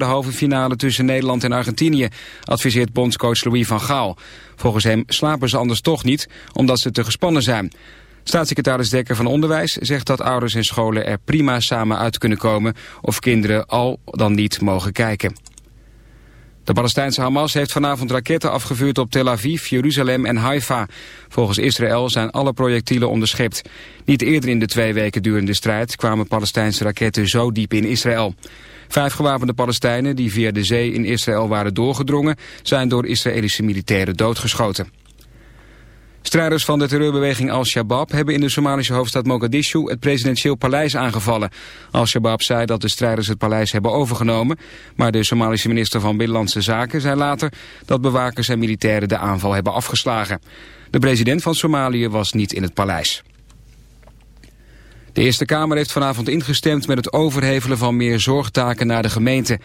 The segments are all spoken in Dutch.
de halve finale tussen Nederland en Argentinië, adviseert bondscoach Louis van Gaal. Volgens hem slapen ze anders toch niet, omdat ze te gespannen zijn. Staatssecretaris Dekker van Onderwijs zegt dat ouders en scholen er prima samen uit kunnen komen of kinderen al dan niet mogen kijken. De Palestijnse Hamas heeft vanavond raketten afgevuurd op Tel Aviv, Jeruzalem en Haifa. Volgens Israël zijn alle projectielen onderschept. Niet eerder in de twee weken durende strijd kwamen Palestijnse raketten zo diep in Israël. Vijf gewapende Palestijnen die via de zee in Israël waren doorgedrongen... zijn door Israëlische militairen doodgeschoten. Strijders van de terreurbeweging Al-Shabaab hebben in de Somalische hoofdstad Mogadishu het presidentieel paleis aangevallen. Al-Shabaab zei dat de strijders het paleis hebben overgenomen, maar de Somalische minister van Binnenlandse Zaken zei later dat bewakers en militairen de aanval hebben afgeslagen. De president van Somalië was niet in het paleis. De Eerste Kamer heeft vanavond ingestemd met het overhevelen van meer zorgtaken naar de gemeente.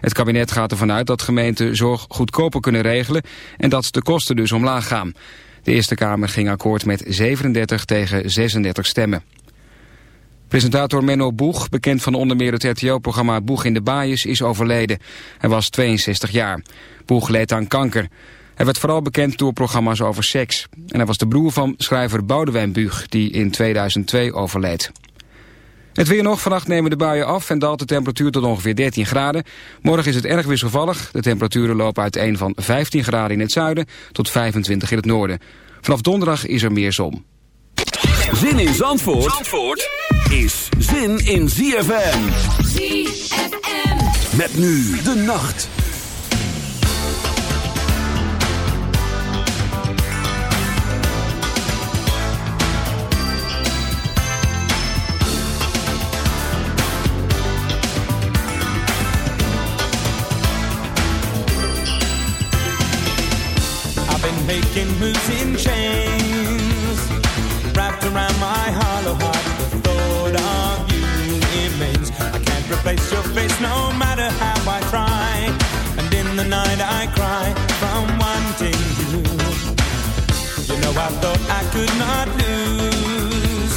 Het kabinet gaat ervan uit dat gemeenten zorg goedkoper kunnen regelen en dat de kosten dus omlaag gaan. De Eerste Kamer ging akkoord met 37 tegen 36 stemmen. Presentator Menno Boeg, bekend van onder meer het RTO-programma Boeg in de Baaiers, is overleden. Hij was 62 jaar. Boeg leed aan kanker. Hij werd vooral bekend door programma's over seks. En hij was de broer van schrijver Boudewijn Buug, die in 2002 overleed. Het weer nog, vannacht nemen de buien af en daalt de temperatuur tot ongeveer 13 graden. Morgen is het erg wisselvallig. De temperaturen lopen uiteen van 15 graden in het zuiden tot 25 in het noorden. Vanaf donderdag is er meer zon. Zin in Zandvoort, Zandvoort is zin in ZFM. ZFM. Met nu de nacht. I thought I could not lose.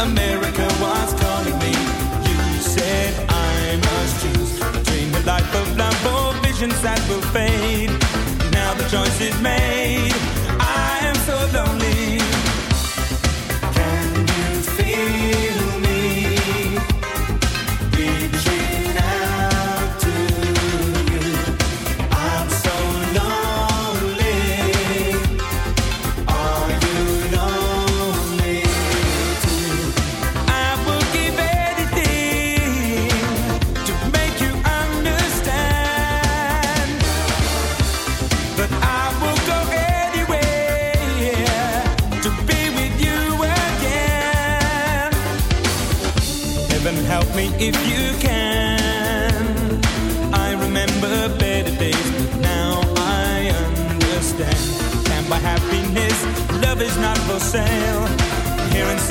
America was calling me. You said I must choose Between life of love or visions that will fade. Now the choice is made.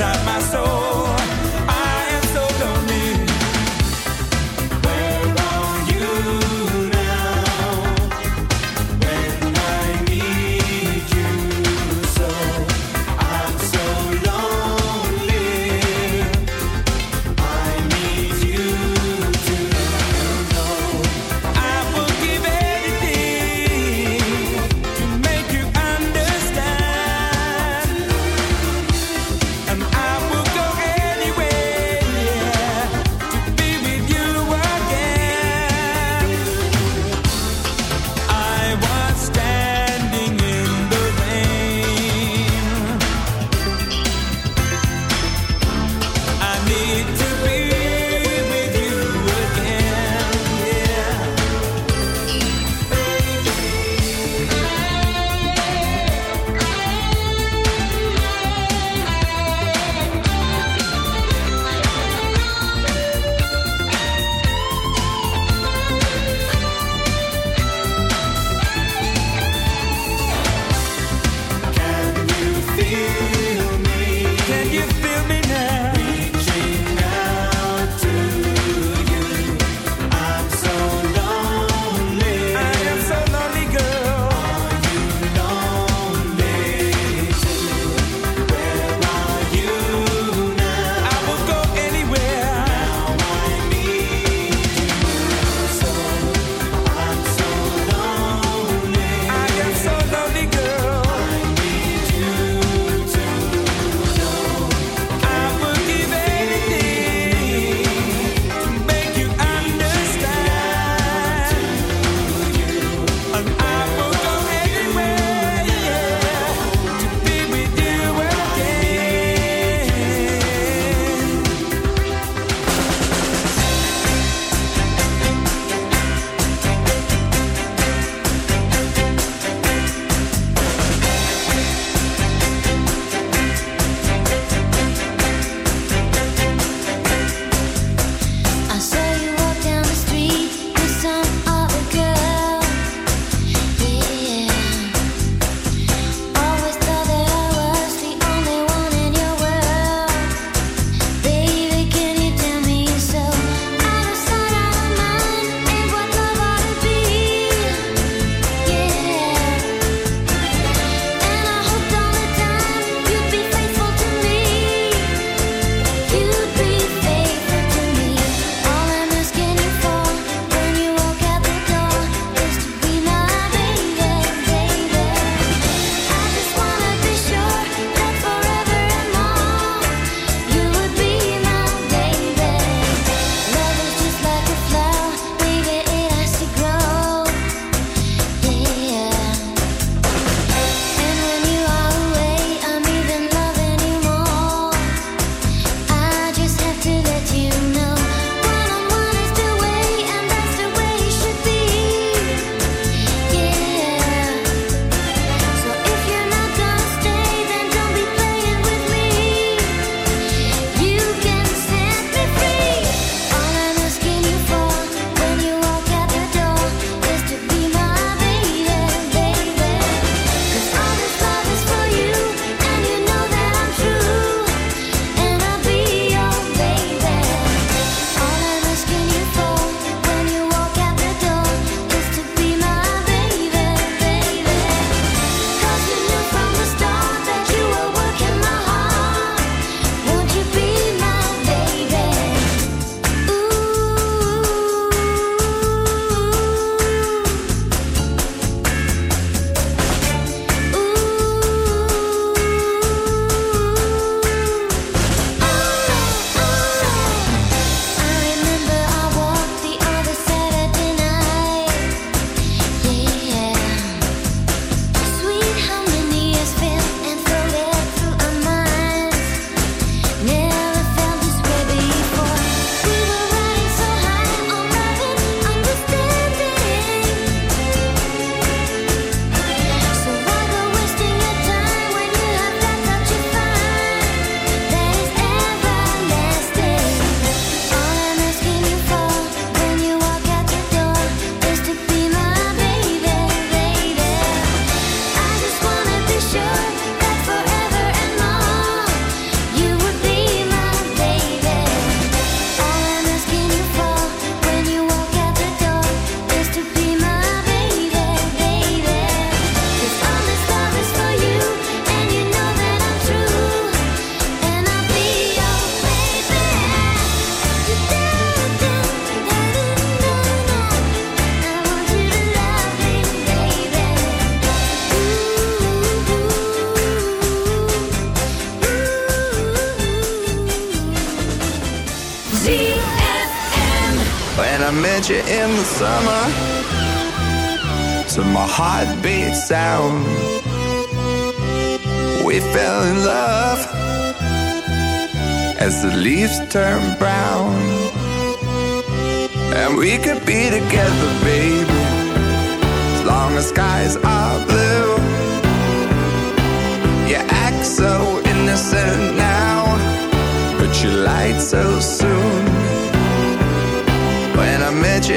Inside my soul so soon. When I met you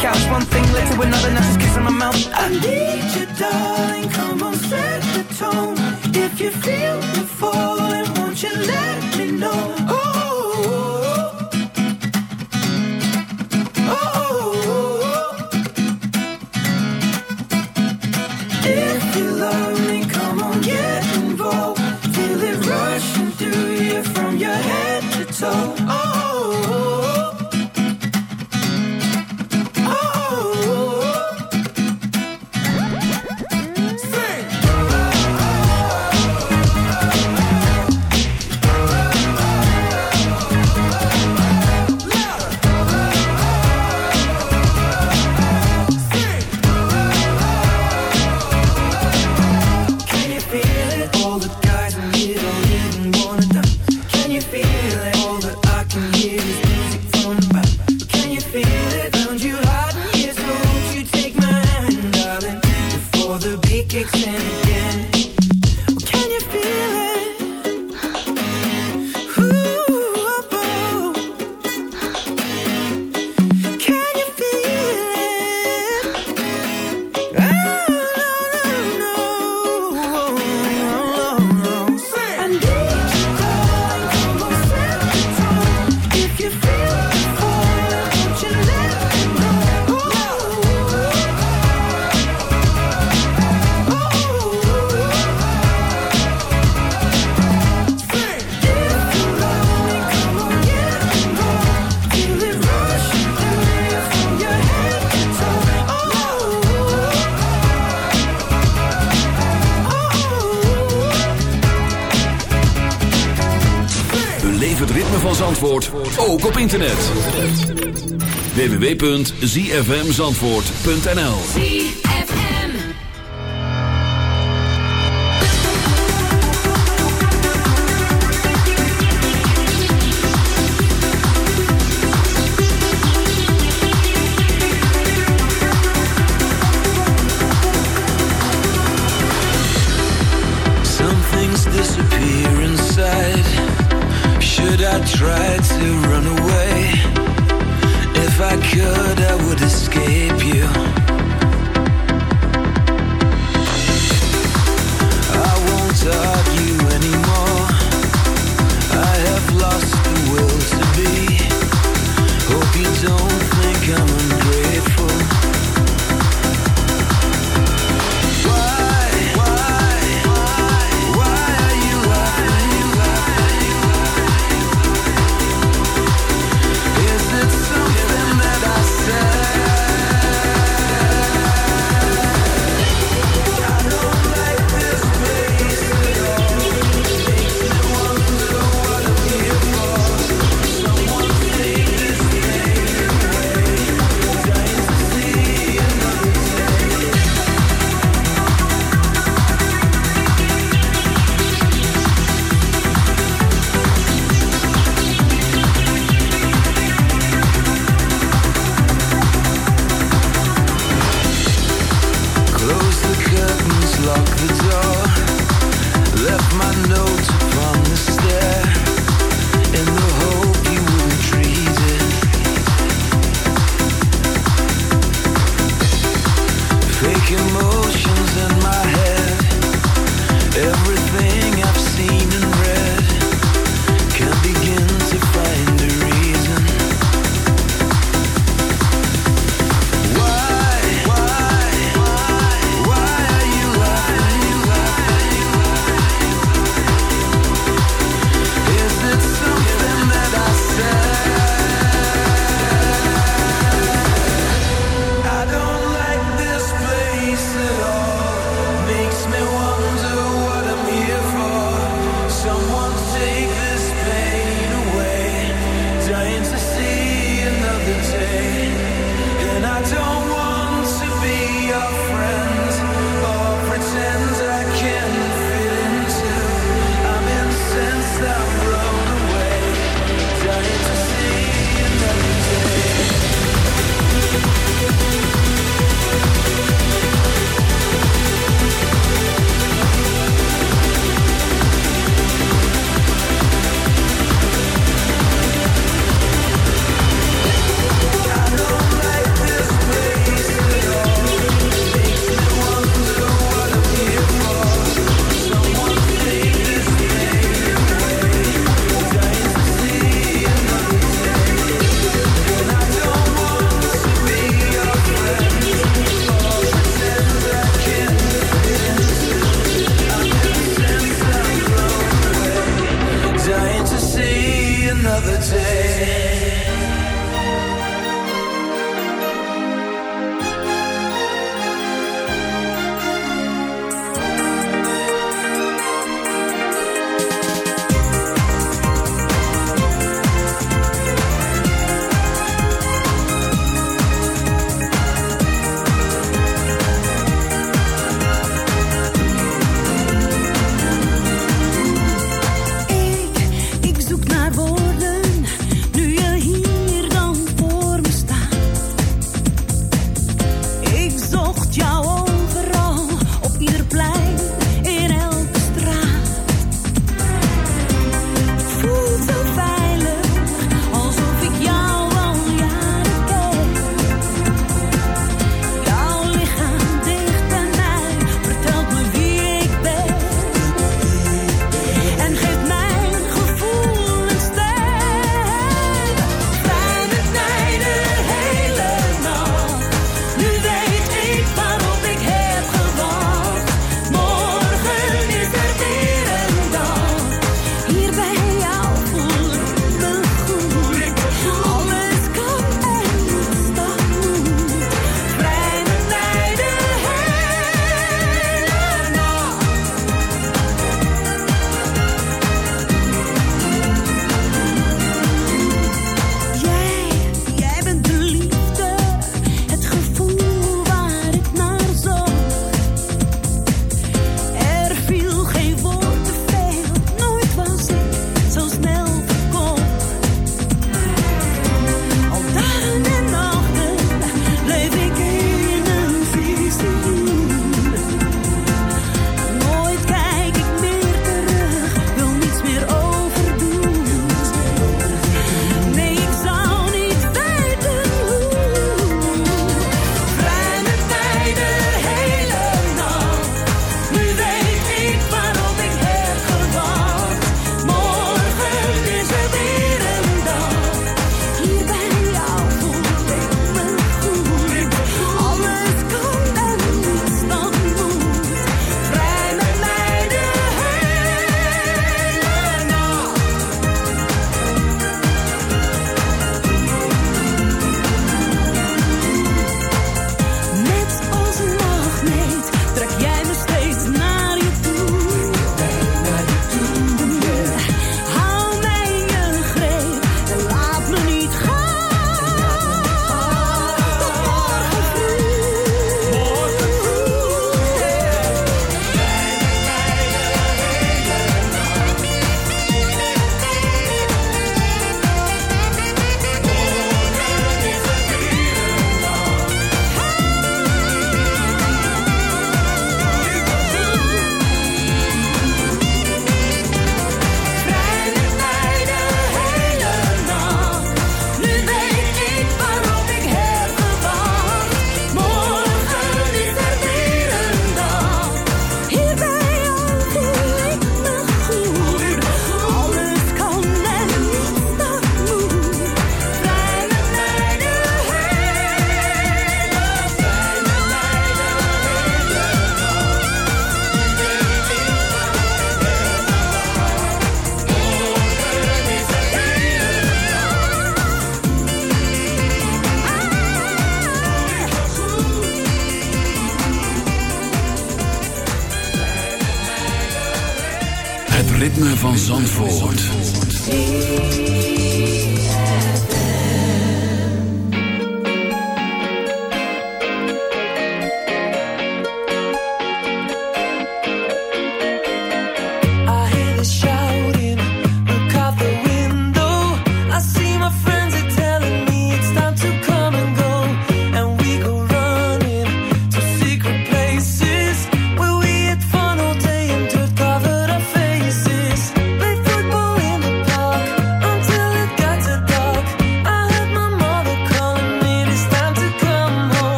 couch. One thing led to another, now just kissing my mouth. I need you, darling. Come on, set the tone. If you feel the falling, won't you let me know? Oh, oh, oh. www.zfmzandvoort.nl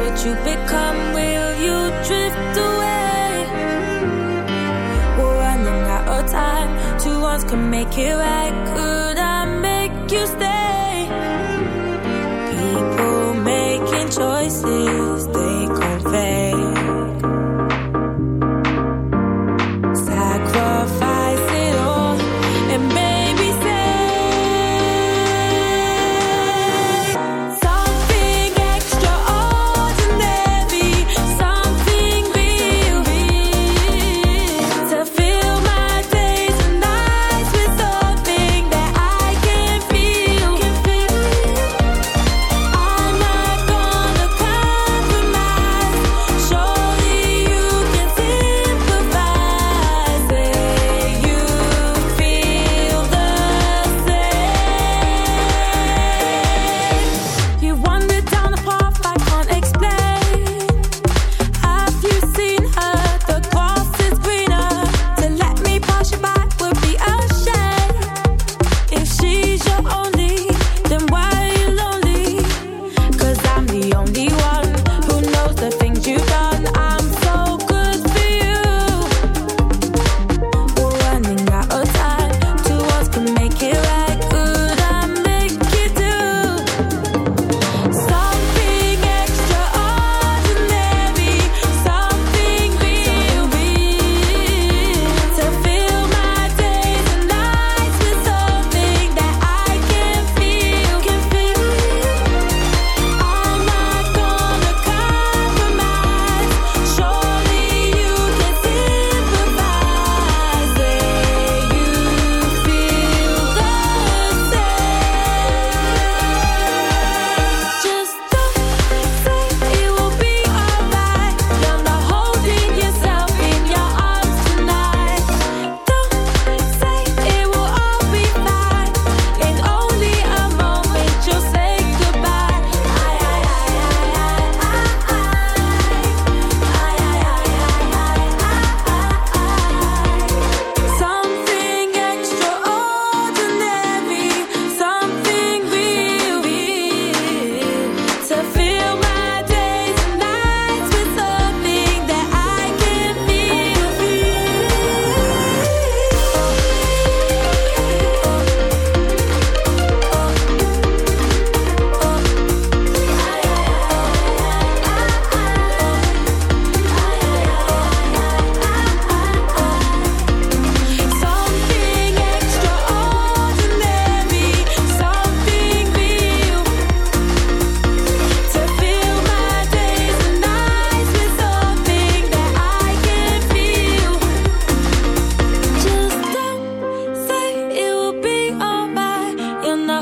What you become? Will you drift away? Time. Two can make it right.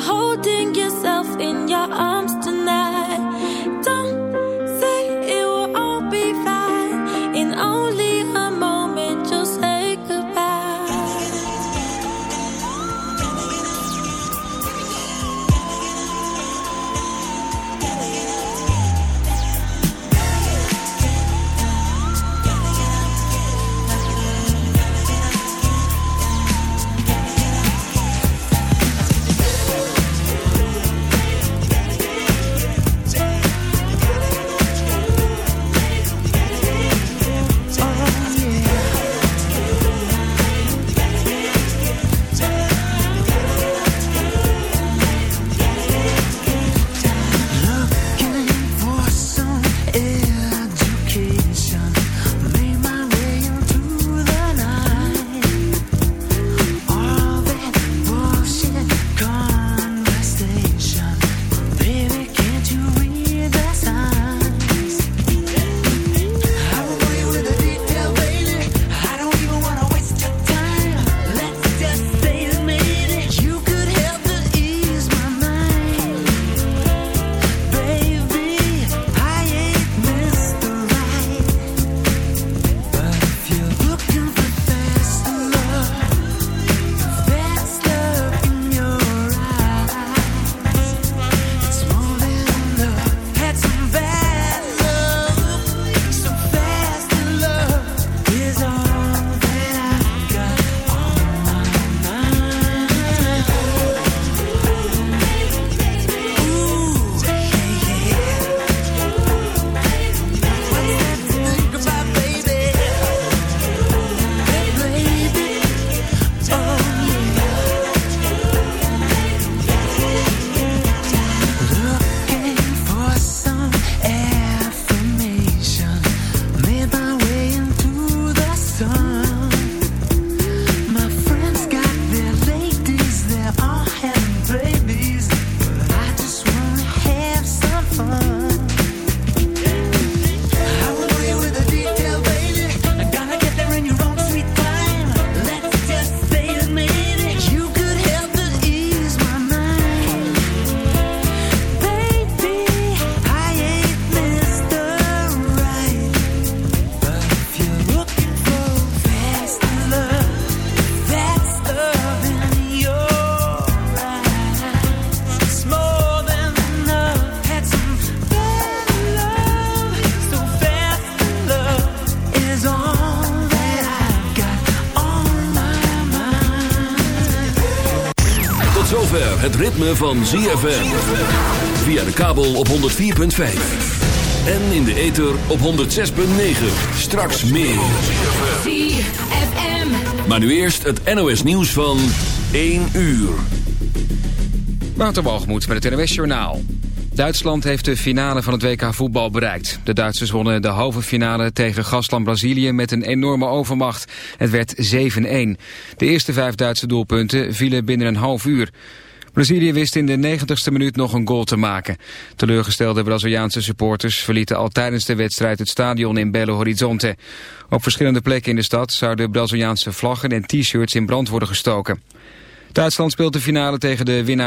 holding ritme van ZFM. Via de kabel op 104.5. En in de ether op 106.9. Straks meer. ZFM. Maar nu eerst het NOS nieuws van 1 uur. Waterwalgemoed met het NOS Journaal. Duitsland heeft de finale van het WK voetbal bereikt. De Duitsers wonnen de halve finale tegen gastland Brazilië met een enorme overmacht. Het werd 7-1. De eerste vijf Duitse doelpunten vielen binnen een half uur. Brazilië wist in de 90ste minuut nog een goal te maken. Teleurgestelde Braziliaanse supporters verlieten al tijdens de wedstrijd het stadion in Belo Horizonte. Op verschillende plekken in de stad zouden Braziliaanse vlaggen en t-shirts in brand worden gestoken. Duitsland speelt de finale tegen de winnaar